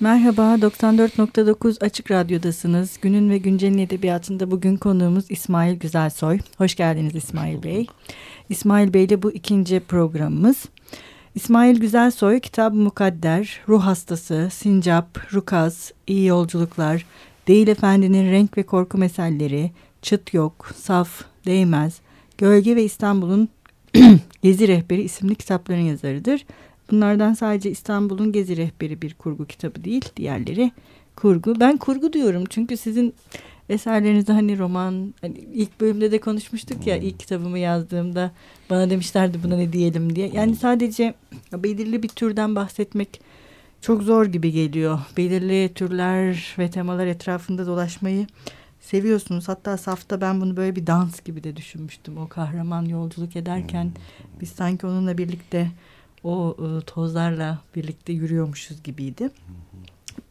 Merhaba, 94.9 Açık Radyo'dasınız. Günün ve Güncel'in edebiyatında bugün konuğumuz İsmail Güzelsoy. Hoş geldiniz İsmail Bey. İsmail Bey ile bu ikinci programımız. İsmail Güzelsoy, Kitab Mukadder, Ruh Hastası, Sincap, Rukaz, İyi Yolculuklar, Değil Efendi'nin Renk ve Korku Meselleri, Çıt Yok, Saf, Değmez, Gölge ve İstanbul'un Gezi Rehberi isimli kitapların yazarıdır. Bunlardan sadece İstanbul'un Gezi Rehberi bir kurgu kitabı değil. Diğerleri kurgu. Ben kurgu diyorum çünkü sizin eserlerinizde hani roman hani ilk bölümde de konuşmuştuk ya ilk kitabımı yazdığımda bana demişlerdi buna ne diyelim diye. Yani sadece belirli bir türden bahsetmek çok zor gibi geliyor. Belirli türler ve temalar etrafında dolaşmayı seviyorsunuz. Hatta safta ben bunu böyle bir dans gibi de düşünmüştüm. O kahraman yolculuk ederken biz sanki onunla birlikte o e, tozlarla birlikte yürüyormuşuz gibiydi.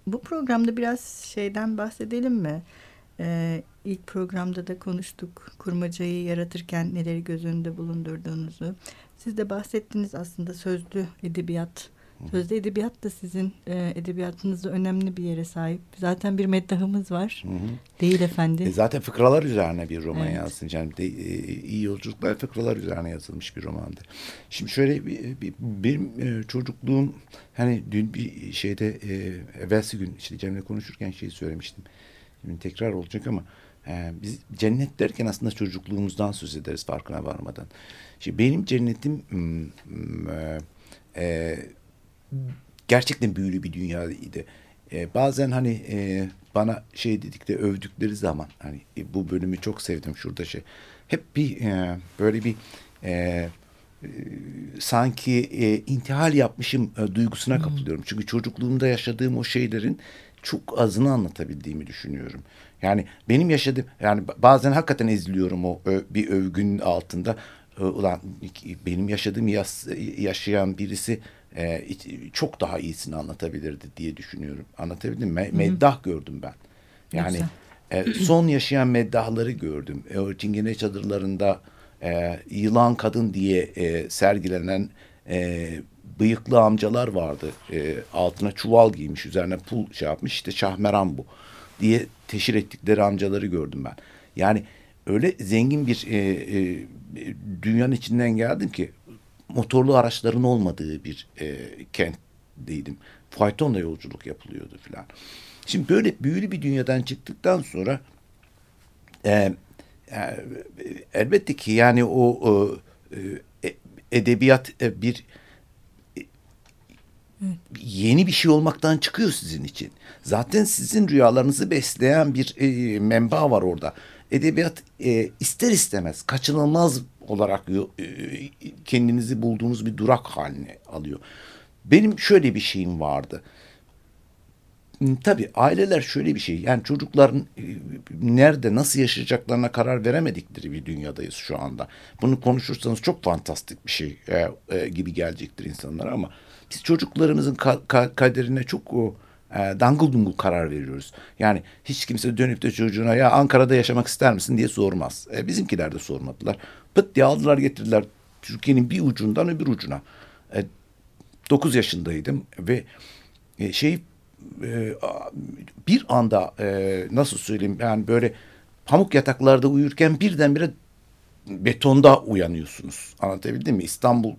Bu programda biraz şeyden bahsedelim mi? Ee, ilk programda da konuştuk kurmacayı yaratırken neleri göz önünde bulundurduğunuzu. Siz de bahsettiniz aslında sözlü edebiyat Sözde edebiyat da sizin e, edebiyatınızda önemli bir yere sahip. Zaten bir meddahımız var. Hı hı. Değil efendi. E zaten fıkralar üzerine bir roman evet. yazdın. Yani de, e, iyi yolculuklar fıkralar üzerine yazılmış bir romandı. Şimdi şöyle bir, bir, benim e, çocukluğum hani dün bir şeyde e, evvelsi gün işte Cem'le konuşurken şeyi söylemiştim. Şimdi tekrar olacak ama e, biz cennet derken aslında çocukluğumuzdan söz ederiz farkına varmadan. Şimdi benim cennetim e, e, gerçekten büyülü bir dünyaydı. E, bazen hani e, bana şey dedikleri övdükleri zaman hani e, bu bölümü çok sevdim şurada şey. Hep bir e, böyle bir e, e, sanki e, intihal yapmışım e, duygusuna kapılıyorum. Çünkü çocukluğumda yaşadığım o şeylerin çok azını anlatabildiğimi düşünüyorum. Yani benim yaşadığım yani bazen hakikaten eziliyorum o ö, bir övgünün altında. Ulan benim yaşadığım yas, yaşayan birisi e, çok daha iyisini anlatabilirdi diye düşünüyorum. Anlatabildim mi? Meddah gördüm ben. Yani e, son yaşayan meddahları gördüm. E, Çingene çadırlarında e, yılan kadın diye e, sergilenen e, bıyıklı amcalar vardı. E, altına çuval giymiş, üzerine pul şey yapmış. İşte Şahmeran bu diye teşhir ettikleri amcaları gördüm ben. Yani öyle zengin bir e, e, dünyanın içinden geldim ki motorlu araçların olmadığı bir e, kentteydim. Faytonla yolculuk yapılıyordu filan. Şimdi böyle büyülü bir dünyadan çıktıktan sonra e, e, elbette ki yani o e, edebiyat e, bir e, yeni bir şey olmaktan çıkıyor sizin için. Zaten sizin rüyalarınızı besleyen bir e, menba var orada. Edebiyat e, ister istemez kaçınılmaz olarak e, kendinizi bulduğunuz bir durak haline alıyor. Benim şöyle bir şeyim vardı. Hmm, tabii aileler şöyle bir şey yani çocukların e, nerede nasıl yaşayacaklarına karar veremedikleri bir dünyadayız şu anda. Bunu konuşursanız çok fantastik bir şey e, e, gibi gelecektir insanlara ama biz çocuklarımızın ka ka kaderine çok o, e, dangıl dungul karar veriyoruz. Yani hiç kimse dönüp de çocuğuna ya Ankara'da yaşamak ister misin diye sormaz. E, bizimkiler de sormadılar. Pıt diye aldılar getirdiler Türkiye'nin bir ucundan öbür ucuna. E, 9 yaşındaydım ve e, şey e, bir anda e, nasıl söyleyeyim yani böyle pamuk yataklarda uyurken birdenbire betonda uyanıyorsunuz. Anlatabildim mi? İstanbul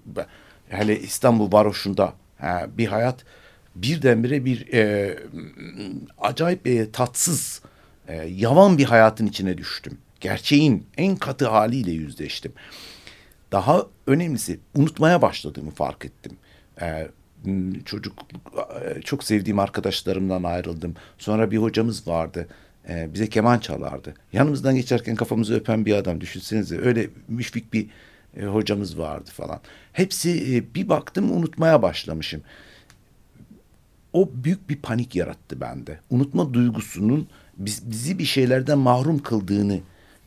hele İstanbul varoşunda ha, bir hayat birdenbire bir e, acayip e, tatsız e, yavan bir hayatın içine düştüm. Gerçeğin en katı haliyle yüzleştim. Daha önemlisi unutmaya başladığımı fark ettim. E, çocuk e, çok sevdiğim arkadaşlarımdan ayrıldım. Sonra bir hocamız vardı. E, bize keman çalardı. Yanımızdan geçerken kafamızı öpen bir adam düşünsenize. Öyle müşfik bir e, hocamız vardı falan. Hepsi e, bir baktım unutmaya başlamışım o büyük bir panik yarattı bende. Unutma duygusunun biz, bizi bir şeylerden mahrum kıldığını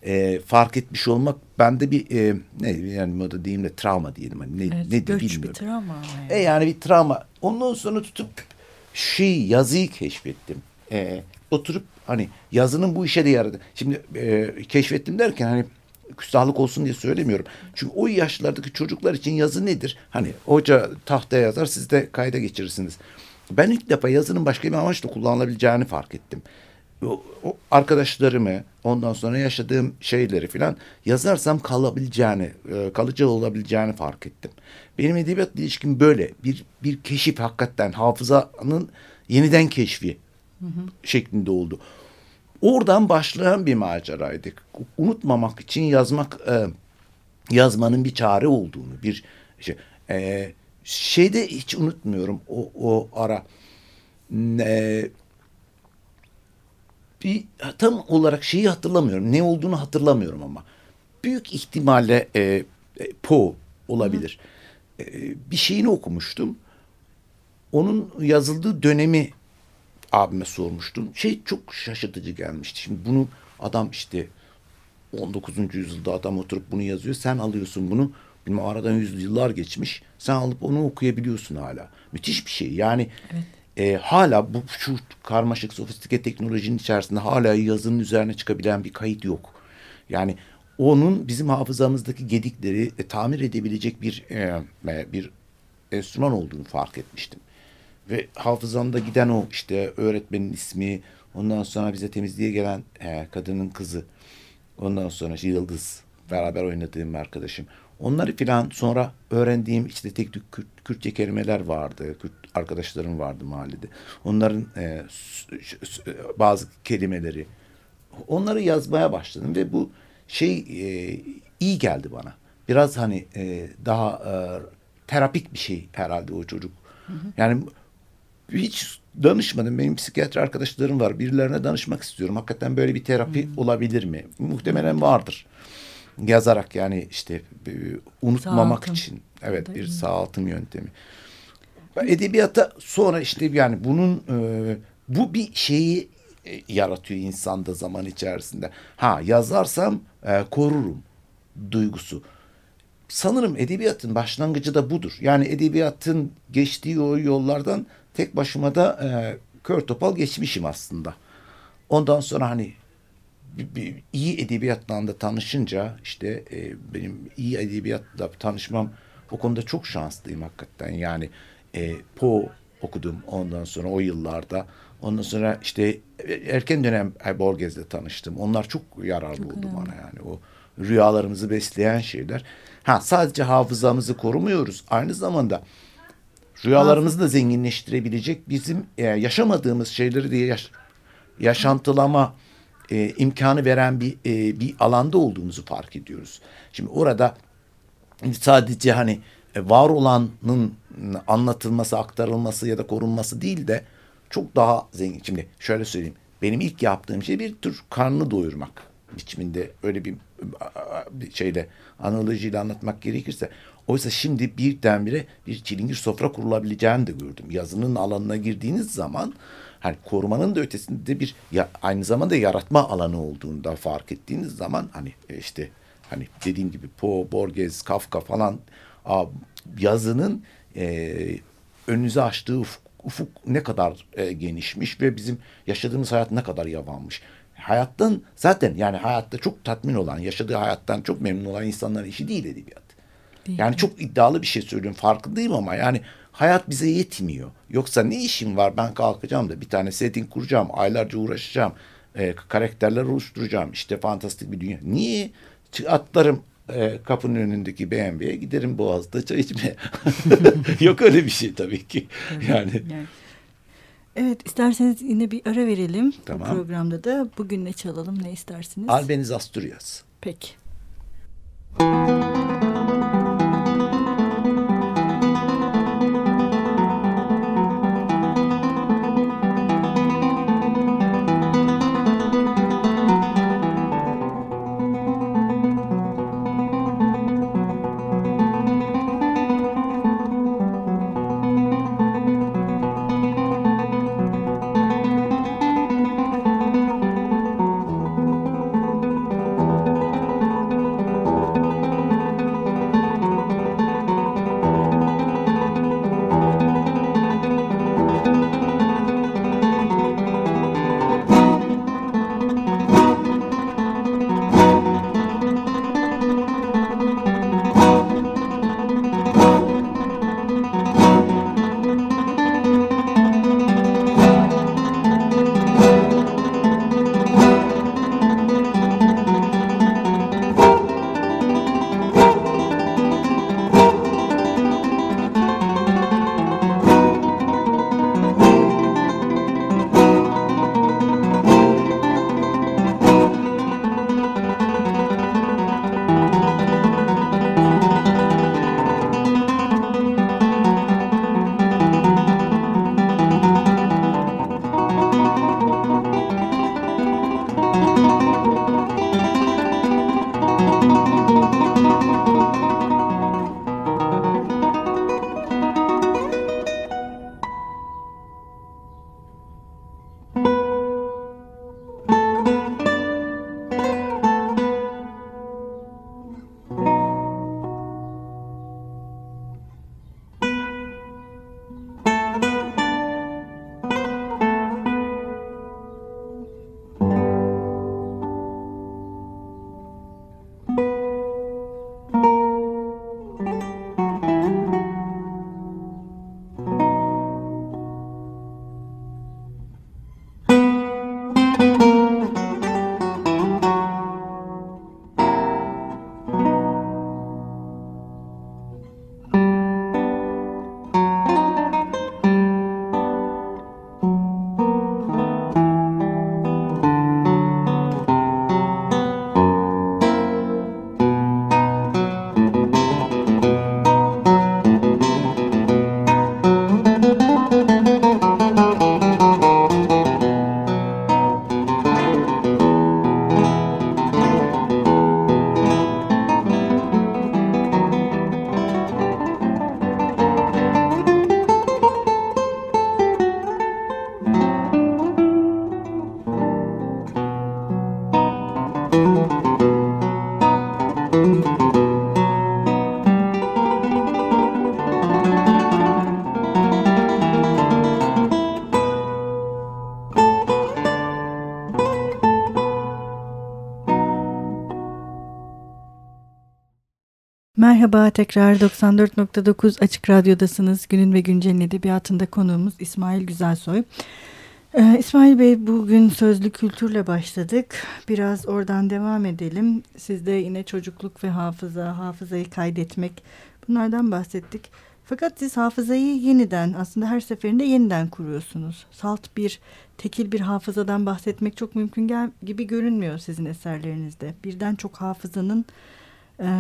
e, fark etmiş olmak bende bir e, ne yani moda diyeyim de travma diyelim hani ne evet, ne de bilmiyorum. bir travma. Yani. E yani bir travma. Ondan sonra tutup şey yazıyı keşfettim. E, oturup hani yazının bu işe de yaradı. Şimdi e, keşfettim derken hani küstahlık olsun diye söylemiyorum. Çünkü o yaşlardaki çocuklar için yazı nedir? Hani hoca tahtaya yazar siz de kayda geçirirsiniz. Ben ilk defa yazının başka bir amaçla kullanılabileceğini fark ettim. O, o arkadaşlarımı ondan sonra yaşadığım şeyleri filan yazarsam kalabileceğini, e, kalıcı olabileceğini fark ettim. Benim edebiyat ilişkim böyle bir bir keşif hakikaten hafızanın yeniden keşfi hı hı. şeklinde oldu. Oradan başlayan bir maceraydı. Unutmamak için yazmak e, yazmanın bir çare olduğunu bir şey. E, şeyde hiç unutmuyorum o, o ara. E, bir tam olarak şeyi hatırlamıyorum. Ne olduğunu hatırlamıyorum ama. Büyük ihtimalle e, e, Poe olabilir. E, bir şeyini okumuştum. Onun yazıldığı dönemi abime sormuştum. Şey çok şaşırtıcı gelmişti. Şimdi bunu adam işte 19. yüzyılda adam oturup bunu yazıyor. Sen alıyorsun bunu. Bilmem aradan yüzyıllar geçmiş. Sen alıp onu okuyabiliyorsun hala. Müthiş bir şey. Yani evet. e, hala bu şu karmaşık sofistike teknolojinin içerisinde hala yazının üzerine çıkabilen bir kayıt yok. Yani onun bizim hafızamızdaki gedikleri e, tamir edebilecek bir e, bir enstrüman olduğunu fark etmiştim. Ve hafızamda giden o işte öğretmenin ismi, ondan sonra bize temizliğe gelen e, kadının kızı, ondan sonra işte Yıldız beraber oynadığım arkadaşım. Onları filan sonra öğrendiğim işte tek tük Kürt, Kürtçe kelimeler vardı. Kürt arkadaşlarım vardı mahallede. Onların e, bazı kelimeleri onları yazmaya başladım ve bu şey e, iyi geldi bana. Biraz hani e, daha e, terapik bir şey herhalde o çocuk. Hı hı. Yani hiç danışmadım. Benim psikiyatri arkadaşlarım var. Birilerine danışmak istiyorum. Hakikaten böyle bir terapi hmm. olabilir mi? Muhtemelen vardır. Yazarak yani işte e, unutmamak sağaltım. için. Evet bir sağaltım yöntemi. Edebiyata sonra işte yani bunun e, bu bir şeyi e, yaratıyor insanda zaman içerisinde. Ha yazarsam e, korurum duygusu. Sanırım edebiyatın başlangıcı da budur. Yani edebiyatın geçtiği o yollardan tek başıma da e, kör topal geçmişim aslında. Ondan sonra hani iyi edebiyatla da tanışınca işte e, benim iyi edebiyatla tanışmam o konuda çok şanslıyım hakikaten. Yani e, Poe okudum ondan sonra o yıllarda. Ondan sonra işte erken dönem Borges'le tanıştım. Onlar çok yararlı çok oldu önemli. bana yani. O rüyalarımızı besleyen şeyler. Ha sadece hafızamızı korumuyoruz. Aynı zamanda rüyalarımızı da zenginleştirebilecek bizim e, yaşamadığımız şeyleri diye yaş yaşantılama e, imkanı veren bir e, bir alanda olduğumuzu fark ediyoruz. Şimdi orada sadece hani e, var olanın anlatılması, aktarılması ya da korunması değil de çok daha zengin. Şimdi şöyle söyleyeyim. Benim ilk yaptığım şey bir tür karnını doyurmak biçiminde öyle bir, bir şeyle analojiyle anlatmak gerekirse Oysa şimdi birdenbire bir çilingir sofra kurulabileceğini de gördüm. Yazının alanına girdiğiniz zaman hani korumanın da ötesinde bir ya, aynı zamanda yaratma alanı olduğunu da fark ettiğiniz zaman hani e, işte hani dediğim gibi Poe, Borges, Kafka falan a, yazının e, önünüze açtığı ufuk, ufuk ne kadar e, genişmiş ve bizim yaşadığımız hayat ne kadar yavanmış. Hayattan zaten yani hayatta çok tatmin olan, yaşadığı hayattan çok memnun olan insanların işi değil edebiyat. Değil yani mi? çok iddialı bir şey söylüyorum farkındayım ama yani hayat bize yetmiyor. Yoksa ne işim var ben kalkacağım da bir tane setting kuracağım, aylarca uğraşacağım, e, karakterler oluşturacağım, işte fantastik bir dünya. Niye? Atlarım e, kapının önündeki BMW'ye giderim Boğaz'da çay içmeye. Yok öyle bir şey tabii ki. Yani. yani. Evet isterseniz yine bir ara verelim tamam. bu programda da. Bugün ne çalalım ne istersiniz? Albeniz Asturias. Peki. Merhaba tekrar 94.9 Açık Radyo'dasınız. Günün ve Güncel'in edebiyatında konuğumuz İsmail Güzelsoy. Ee, İsmail Bey bugün sözlü kültürle başladık. Biraz oradan devam edelim. Sizde yine çocukluk ve hafıza, hafızayı kaydetmek bunlardan bahsettik. Fakat siz hafızayı yeniden aslında her seferinde yeniden kuruyorsunuz. Salt bir tekil bir hafızadan bahsetmek çok mümkün gibi görünmüyor sizin eserlerinizde. Birden çok hafızanın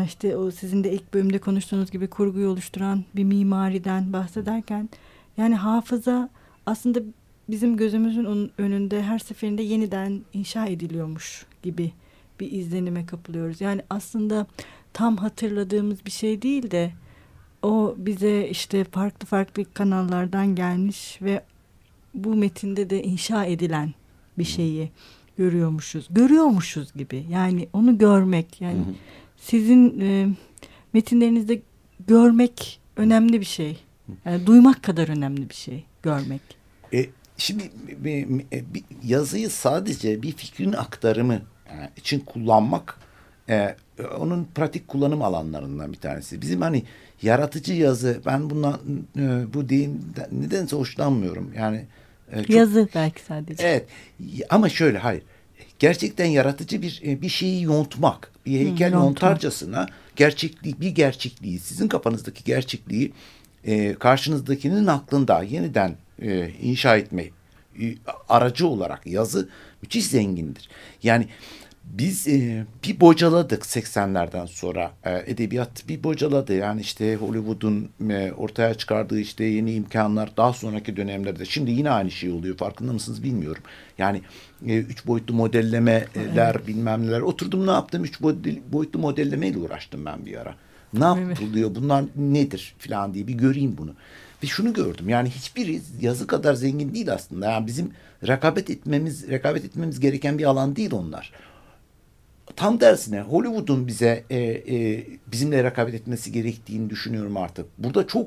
işte o sizin de ilk bölümde konuştuğunuz gibi kurguyu oluşturan bir mimariden bahsederken yani hafıza aslında bizim gözümüzün önünde her seferinde yeniden inşa ediliyormuş gibi bir izlenime kapılıyoruz. Yani aslında tam hatırladığımız bir şey değil de o bize işte farklı farklı kanallardan gelmiş ve bu metinde de inşa edilen bir şeyi görüyormuşuz. Görüyormuşuz gibi. Yani onu görmek yani hı hı sizin e, metinlerinizde görmek önemli bir şey. Yani duymak kadar önemli bir şey görmek. E, şimdi bir, yazıyı sadece bir fikrin aktarımı yani için kullanmak e, onun pratik kullanım alanlarından bir tanesi. Bizim hani yaratıcı yazı ben bundan e, bu deyim nedense hoşlanmıyorum. Yani e, çok, yazı belki sadece. Evet ama şöyle hayır gerçekten yaratıcı bir e, bir şeyi yontmak, bir heykel hmm, yontarcasına gerçekliği, bir gerçekliği, sizin kafanızdaki gerçekliği e, karşınızdakinin aklında yeniden e, inşa etme e, aracı olarak yazı müthiş zengindir. Yani biz e, bir bocaladık 80'lerden sonra. E, edebiyat bir bocaladı. Yani işte Hollywood'un e, ortaya çıkardığı işte yeni imkanlar daha sonraki dönemlerde. Şimdi yine aynı şey oluyor. Farkında mısınız bilmiyorum. Yani e, üç boyutlu modellemeler evet. bilmem neler. Oturdum ne yaptım? Üç boyutlu modellemeyle uğraştım ben bir ara. Ne yapılıyor? Bunlar nedir falan diye bir göreyim bunu. Ve şunu gördüm. Yani hiçbiri yazı kadar zengin değil aslında. Yani bizim rekabet etmemiz rekabet etmemiz gereken bir alan değil onlar tam tersine Hollywood'un bize e, e, bizimle rekabet etmesi gerektiğini düşünüyorum artık. Burada çok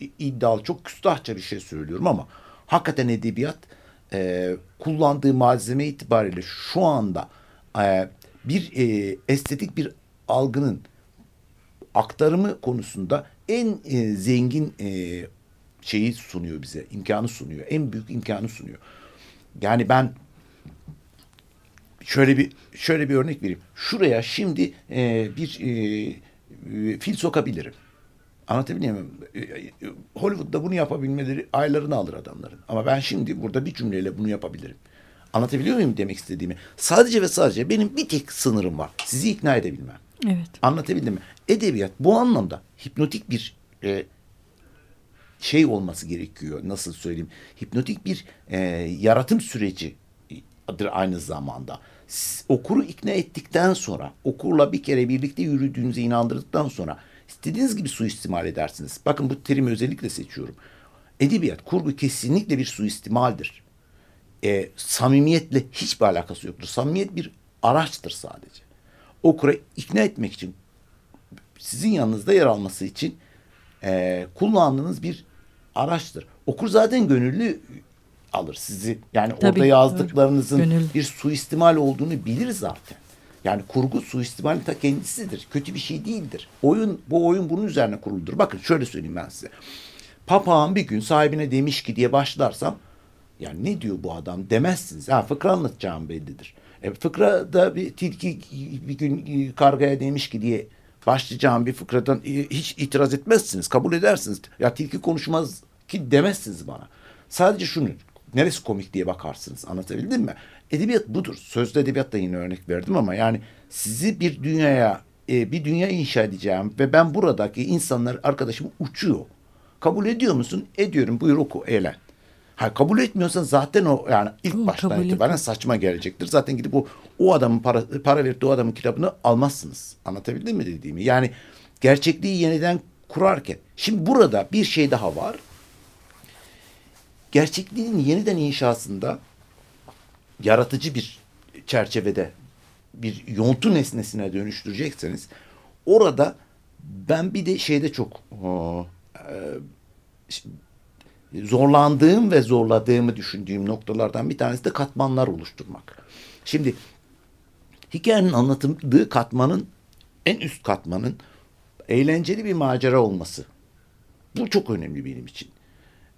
e, iddialı, çok küstahça bir şey söylüyorum ama hakikaten edebiyat e, kullandığı malzeme itibariyle şu anda e, bir e, estetik bir algının aktarımı konusunda en e, zengin e, şeyi sunuyor bize, imkanı sunuyor. En büyük imkanı sunuyor. Yani ben şöyle bir şöyle bir örnek vereyim. Şuraya şimdi e, bir e, e, fil sokabilirim. Anlatabiliyor muyum? E, e, Hollywood'da bunu yapabilmeleri aylarını alır adamların. Ama ben şimdi burada bir cümleyle bunu yapabilirim. Anlatabiliyor muyum demek istediğimi? Sadece ve sadece benim bir tek sınırım var. Sizi ikna edebilmem. Evet. Anlatabildim mi? Edebiyat bu anlamda hipnotik bir e, şey olması gerekiyor. Nasıl söyleyeyim? Hipnotik bir e, yaratım süreci aynı zamanda okuru ikna ettikten sonra, okurla bir kere birlikte yürüdüğünüze inandırdıktan sonra istediğiniz gibi suistimal edersiniz. Bakın bu terimi özellikle seçiyorum. Edebiyat, kurgu kesinlikle bir suistimaldir. E, samimiyetle hiçbir alakası yoktur. Samimiyet bir araçtır sadece. Okura ikna etmek için, sizin yanınızda yer alması için e, kullandığınız bir araçtır. Okur zaten gönüllü alır sizi. Yani Tabii, orada yazdıklarınızın Gönül. bir suistimal olduğunu bilir zaten. Yani kurgu suistimal ta kendisidir. Kötü bir şey değildir. Oyun bu oyun bunun üzerine kuruludur. Bakın şöyle söyleyeyim ben size. Papağan bir gün sahibine demiş ki diye başlarsam Yani ne diyor bu adam demezsiniz. Ha fıkra anlatacağım bellidir. E, fıkra da bir tilki bir gün e, kargaya demiş ki diye başlayacağım bir fıkradan e, hiç itiraz etmezsiniz. Kabul edersiniz. Ya tilki konuşmaz ki demezsiniz bana. Sadece şunu neresi komik diye bakarsınız. Anlatabildim mi? Edebiyat budur. Sözlü edebiyatta yine örnek verdim ama yani sizi bir dünyaya e, bir dünya inşa edeceğim ve ben buradaki insanlar arkadaşım uçuyor. Kabul ediyor musun? Ediyorum. Buyur oku, eğlen. Ha, kabul etmiyorsan zaten o yani ilk Hı, baştan itibaren saçma gelecektir. Zaten gidip o o adamın para para de o adamın kitabını almazsınız. Anlatabildim mi dediğimi? Yani gerçekliği yeniden kurarken. Şimdi burada bir şey daha var. Gerçekliğin yeniden inşasında yaratıcı bir çerçevede bir yontu nesnesine dönüştürecekseniz orada ben bir de şeyde çok e, zorlandığım ve zorladığımı düşündüğüm noktalardan bir tanesi de katmanlar oluşturmak. Şimdi hikayenin anlatıldığı katmanın en üst katmanın eğlenceli bir macera olması. Bu çok önemli benim için.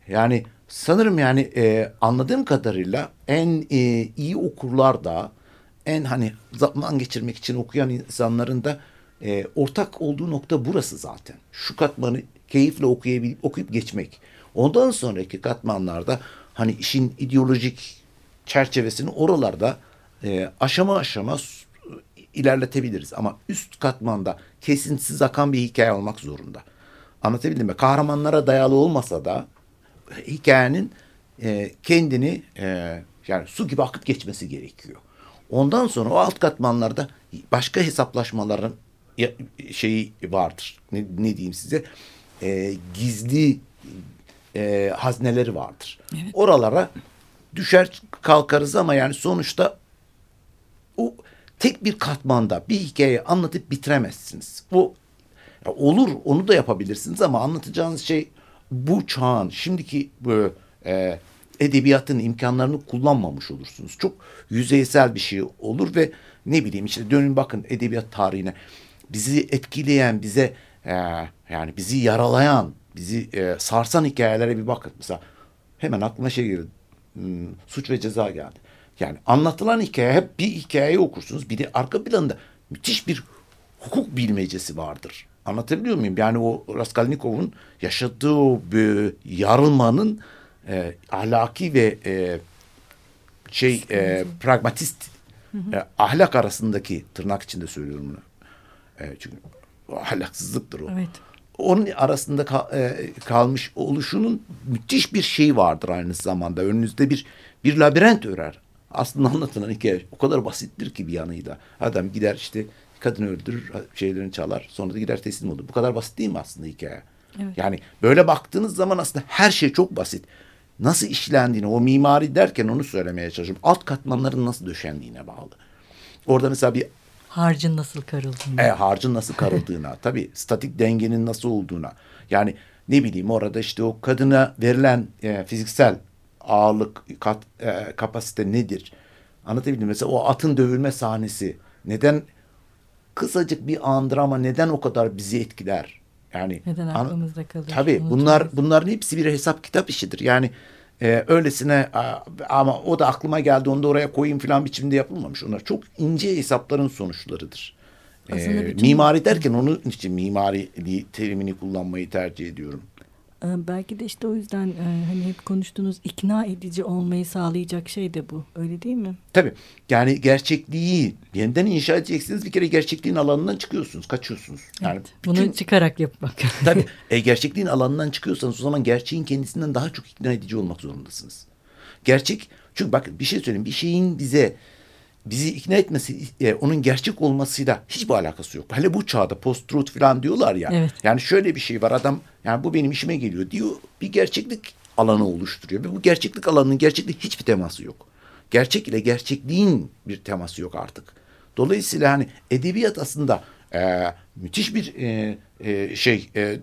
Yani sanırım yani e, anladığım kadarıyla en e, iyi okurlar da en hani zaman geçirmek için okuyan insanların da e, ortak olduğu nokta burası zaten. Şu katmanı keyifle okuyabilip okuyup geçmek. Ondan sonraki katmanlarda hani işin ideolojik çerçevesini oralarda e, aşama aşama ilerletebiliriz. Ama üst katmanda kesintisiz akan bir hikaye olmak zorunda. Anlatabildim mi? Kahramanlara dayalı olmasa da hikayenin e, kendini e, yani su gibi akıp geçmesi gerekiyor. Ondan sonra o alt katmanlarda başka hesaplaşmaların şeyi vardır. Ne, ne diyeyim size? E, gizli e, hazneleri vardır. Oralara düşer kalkarız ama yani sonuçta o tek bir katmanda bir hikaye anlatıp bitiremezsiniz. Ya olur onu da yapabilirsiniz ama anlatacağınız şey bu çağın şimdiki bu e, edebiyatın imkanlarını kullanmamış olursunuz. Çok yüzeysel bir şey olur ve ne bileyim işte dönün bakın edebiyat tarihine bizi etkileyen bize e, yani bizi yaralayan bizi e, sarsan hikayelere bir bakın. Mesela hemen aklıma şey geldi. Hmm, suç ve ceza geldi. Yani anlatılan hikaye hep bir hikayeyi okursunuz. Bir de arka planda müthiş bir hukuk bilmecesi vardır. Anlatabiliyor muyum? Yani o Raskolnikov'un yaşadığı o yarılmanın e, ahlaki ve e, şey e, pragmatist e, ahlak arasındaki tırnak içinde söylüyorum bunu. E, çünkü ahlaksızlıktır o. Evet. Onun arasında ka- e, kalmış oluşunun müthiş bir şey vardır aynı zamanda. Önünüzde bir bir labirent örer. Aslında anlatılan hikaye o kadar basittir ki bir yanıyla. Adam gider işte kadını öldürür, şeylerini çalar, sonra da gider teslim olur. Bu kadar basit değil mi aslında hikaye? Evet. Yani böyle baktığınız zaman aslında her şey çok basit. Nasıl işlendiğini, o mimari derken onu söylemeye çalışıyorum. Alt katmanların nasıl döşendiğine bağlı. Orada mesela bir Harcın nasıl karıldığını. e, harcın nasıl karıldığına, tabii statik dengenin nasıl olduğuna. Yani ne bileyim orada işte o kadına verilen e, fiziksel ağırlık, kat, e, kapasite nedir? Anlatabildim? Mesela o atın dövülme sahnesi neden kısacık bir andır ama neden o kadar bizi etkiler? Yani Neden aklımızda kalır? Tabii unutulmaz. bunlar bunların hepsi bir hesap kitap işidir. Yani e, öylesine ama o da aklıma geldi onu da oraya koyayım falan biçimde yapılmamış. Onlar çok ince hesapların sonuçlarıdır. E, bütün- Mimari derken onun için mimari terimini kullanmayı tercih ediyorum. Ee, Belki de işte o yüzden e, hani hep konuştuğunuz ikna edici olmayı sağlayacak şey de bu. Öyle değil mi? Tabii yani gerçekliği yeniden inşa edeceksiniz. Bir kere gerçekliğin alanından çıkıyorsunuz, kaçıyorsunuz. Yani Evet, bütün- Bunu çıkarak yapmak. Tabii e, gerçekliğin alanından çıkıyorsanız o zaman gerçeğin kendisinden daha çok ikna edici olmak zorundasınız. Gerçek çünkü bakın bir şey söyleyeyim bir şeyin bize bizi ikna etmesi e, onun gerçek olmasıyla hiçbir alakası yok. Hele bu çağda post truth falan diyorlar ya. Evet. Yani şöyle bir şey var adam yani bu benim işime geliyor diyor bir gerçeklik alanı oluşturuyor ve bu gerçeklik alanının gerçeklik hiçbir teması yok. Gerçek ile gerçekliğin bir teması yok artık. Dolayısıyla hani edebiyat aslında e, müthiş bir e, e, şey e, e,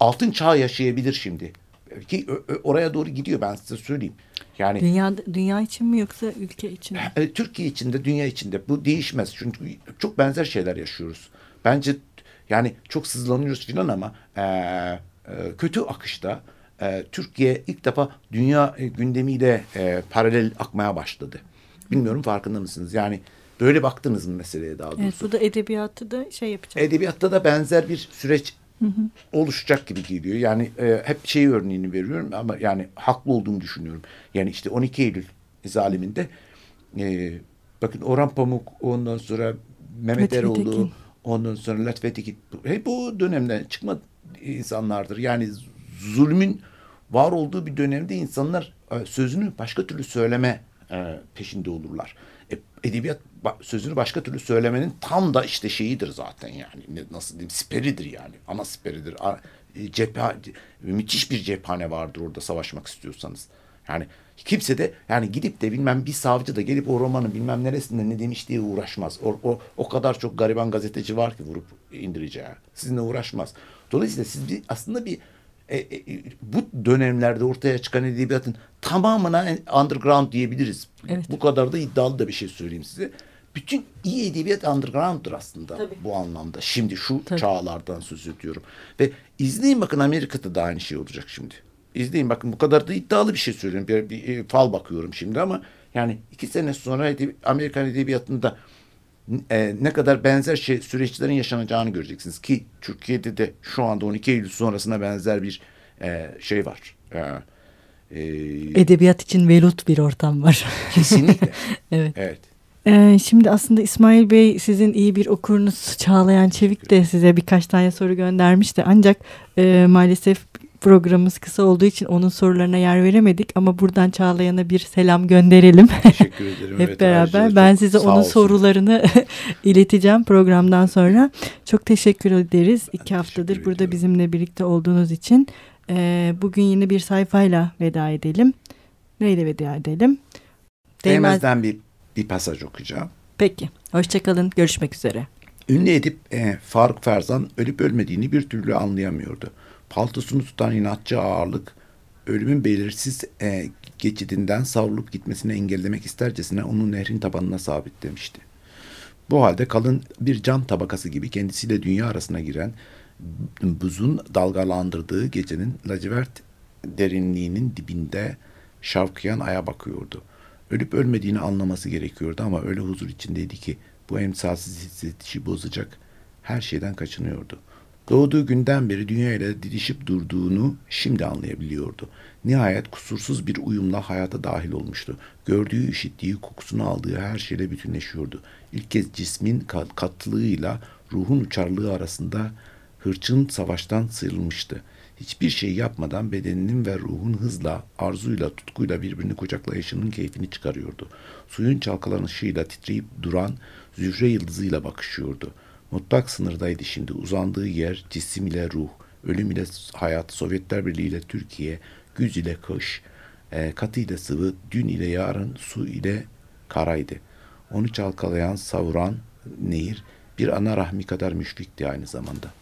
altın çağ yaşayabilir şimdi. Ki oraya doğru gidiyor ben size söyleyeyim. Yani dünya, dünya için mi yoksa ülke için mi? e, Türkiye içinde, dünya içinde bu değişmez. Çünkü çok benzer şeyler yaşıyoruz. Bence yani çok sızlanıyoruz filan ama e, e, kötü akışta e, Türkiye ilk defa dünya e, gündemiyle e, paralel akmaya başladı. Bilmiyorum farkında mısınız? Yani böyle baktınız mı meseleye daha doğrusu? Evet, bu da edebiyatı da şey yapacak. Edebiyatta da benzer bir süreç hı hı. oluşacak gibi geliyor. Yani e, hep şey örneğini veriyorum ama yani haklı olduğumu düşünüyorum. Yani işte 12 Eylül zaliminde e, bakın Orhan Pamuk ondan sonra Mehmet Eroğlu ondan sonra Lütfü Tekin hep bu dönemden çıkma insanlardır. Yani zulmün var olduğu bir dönemde insanlar e, sözünü başka türlü söyleme e, peşinde olurlar. E, edebiyat sözünü başka türlü söylemenin tam da işte şeyidir zaten yani nasıl diyeyim siperidir yani ana siperidir. Cephe, müthiş bir cephane vardır orada savaşmak istiyorsanız. Yani kimse de yani gidip de bilmem bir savcı da gelip o romanın bilmem neresinde ne demiş diye uğraşmaz. O, o, o kadar çok gariban gazeteci var ki vurup indireceği. Sizinle uğraşmaz. Dolayısıyla siz bir, aslında bir e, e, bu dönemlerde ortaya çıkan edebiyatın tamamına underground diyebiliriz. Evet. Bu kadar da iddialı da bir şey söyleyeyim size. Bütün iyi edebiyat underground'dur aslında Tabii. bu anlamda. Şimdi şu Tabii. çağlardan söz ediyorum. Ve izleyin bakın Amerika'da da aynı şey olacak şimdi. İzleyin bakın bu kadar da iddialı bir şey söylüyorum. Bir, bir, bir fal bakıyorum şimdi ama yani iki sene sonra edebi, Amerikan edebiyatında e, ne kadar benzer şey süreçlerin yaşanacağını göreceksiniz ki Türkiye'de de şu anda 12 Eylül sonrasına benzer bir e, şey var. E, e, Edebiyat için velut bir ortam var. Kesinlikle. evet. Evet. Ee, şimdi aslında İsmail Bey sizin iyi bir okurunuz Çağlayan Çevik de size birkaç tane soru göndermişti. Ancak e, maalesef programımız kısa olduğu için onun sorularına yer veremedik ama buradan Çağlayan'a bir selam gönderelim. Teşekkür ederim. Hep evet, beraber. Ben size onun olsun. sorularını ileteceğim programdan sonra. Çok teşekkür ederiz. Ben İki haftadır burada ediyorum. bizimle birlikte olduğunuz için. Ee, bugün yine bir sayfayla veda edelim. Neyle veda edelim? Değmez'den bir, bir pasaj okuyacağım. Peki. Hoşçakalın. Görüşmek üzere. Ünlü edip e, Faruk Ferzan ölüp ölmediğini bir türlü anlayamıyordu paltosunu tutan inatçı ağırlık ölümün belirsiz e, geçidinden savrulup gitmesini engellemek istercesine onu nehrin tabanına sabitlemişti. Bu halde kalın bir cam tabakası gibi kendisiyle dünya arasına giren buzun dalgalandırdığı gecenin lacivert derinliğinin dibinde şavkıyan aya bakıyordu. Ölüp ölmediğini anlaması gerekiyordu ama öyle huzur içindeydi ki bu emsalsiz hissedişi bozacak her şeyden kaçınıyordu.'' Doğduğu günden beri dünya ile didişip durduğunu şimdi anlayabiliyordu. Nihayet kusursuz bir uyumla hayata dahil olmuştu. Gördüğü, işittiği, kokusunu aldığı her şeyle bütünleşiyordu. İlk kez cismin katlılığıyla ruhun uçarlığı arasında hırçın savaştan sıyrılmıştı. Hiçbir şey yapmadan bedeninin ve ruhun hızla, arzuyla, tutkuyla birbirini kucaklayışının keyfini çıkarıyordu. Suyun çalkalanışıyla titreyip duran zühre yıldızıyla bakışıyordu. Mutlak sınırdaydı şimdi. Uzandığı yer cisim ile ruh, ölüm ile hayat, Sovyetler Birliği ile Türkiye, güz ile kış, e, katı ile sıvı, dün ile yarın, su ile karaydı. Onu çalkalayan, savuran nehir bir ana rahmi kadar müşfikti aynı zamanda.''